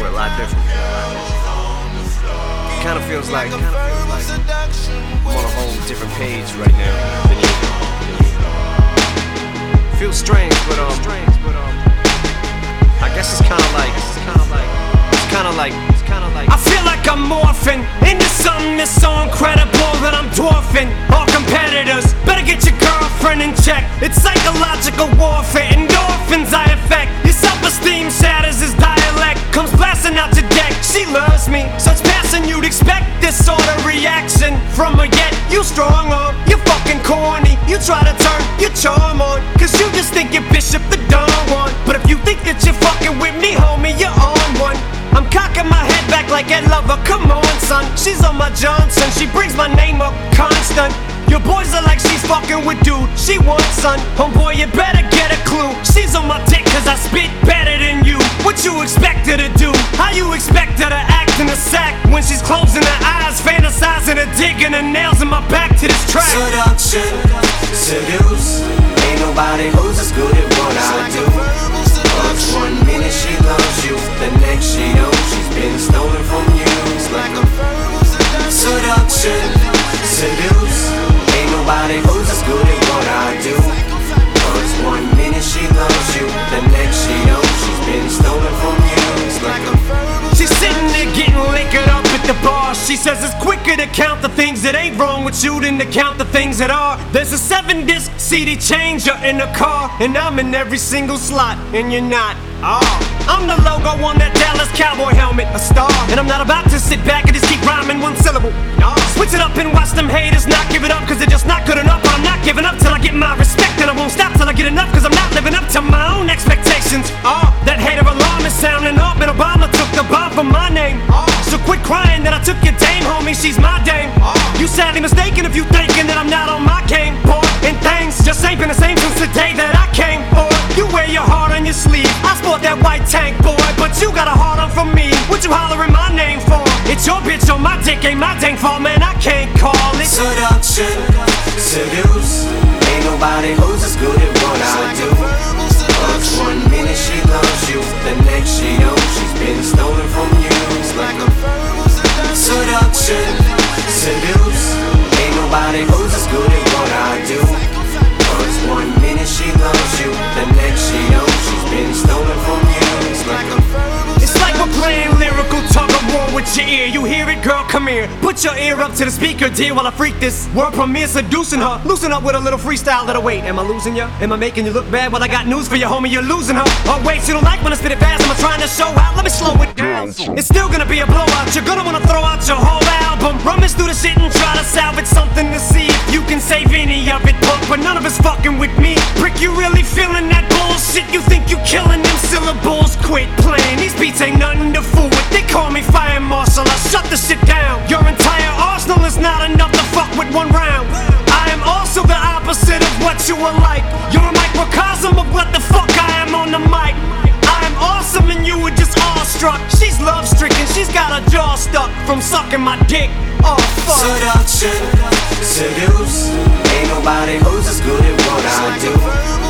We're a lot different. Kind of feels like, feels like I'm on a whole different page right now than you. Feels strange, but um, I guess it's kind of like, it's kind of like, it's kind of like, it's kind of like. I feel like I'm morphing into something that's so incredible that I'm dwarfing all competitors. Better get your girlfriend in check. It's psychological warfare, She loves me, such passion you'd expect this sort of reaction from her. Yet you strong on, you fucking corny. You try to turn your charm on, cause you just think you're Bishop the Don Juan. But if you think that you're fucking with me, homie, you're on one. I'm cocking my head back like Ed Lover. Come on, son. She's on my Johnson. She brings my name up constant. Your boys are like she's fucking with dude. She wants son. Homeboy, you better get a clue. She's on my dick cause I spit better than you. What you expected to do? When she's closing her eyes, fantasizing her dick and her nails in my back to this track? Seduction, seduce. Ain't nobody who's as good at what I do. Cause one minute she loves you, the next she don't. She's been stolen from you. It's like a seduction, seduce. Ain't nobody who's as good at what I do. Cause one minute she loves you, the next she don't. She's been stolen from you. It's like a She's sitting there getting liquored up at the bar. She says it's quicker to count the things that ain't wrong with you than to count the things that are. There's a seven disc CD changer in the car, and I'm in every single slot, and you're not. Oh, I'm the logo on that Dallas Cowboy helmet, a star. And I'm not about to sit back and just keep rhyming one syllable. No. Switch it up and watch them haters not give it up, cause they're just not good enough. But I'm not giving up till I get my respect, and I won't stop till I get enough, cause I'm not living up to my own expectations. Oh, sadly mistaken if you thinking that I'm not on my game, boy. And things just ain't been the same since the day that I came, boy. You wear your heart on your sleeve. I sport that white tank, boy, but you got a heart on for me. What you hollering my name for? It's your bitch on my dick, ain't my dang fault, man. I can't call it. seduction, seduce. Ain't nobody who's your ear. You hear it, girl? Come here. Put your ear up to the speaker, dear, while I freak this world premiere seducing her. Loosen up with a little freestyle. Her wait. Am I losing you? Am I making you look bad? Well, I got news for you, homie. You're losing her. Oh wait, you don't like when I spit it fast? Am I trying to show out? Let me slow it down. It's still gonna be a blowout. You're gonna wanna throw out your whole album. Rummage through the shit and try to salvage something to see if you can save any of it, punk. But none of it's fucking with me. Prick, you really feeling that bullshit? You think you killing them syllables? Quit playing. These beats ain't nothing to fool with. They call me fire marshal. I shut the shit down. Your entire arsenal is not enough to fuck with one round. I am also the opposite of what you are like. You're a microcosm of what the fuck I am on the mic. I am awesome and you were just awestruck. She's love stricken. She's got her jaw stuck from sucking my dick. Oh fuck. Seduction, seduce. Ain't nobody who's as good at what I do.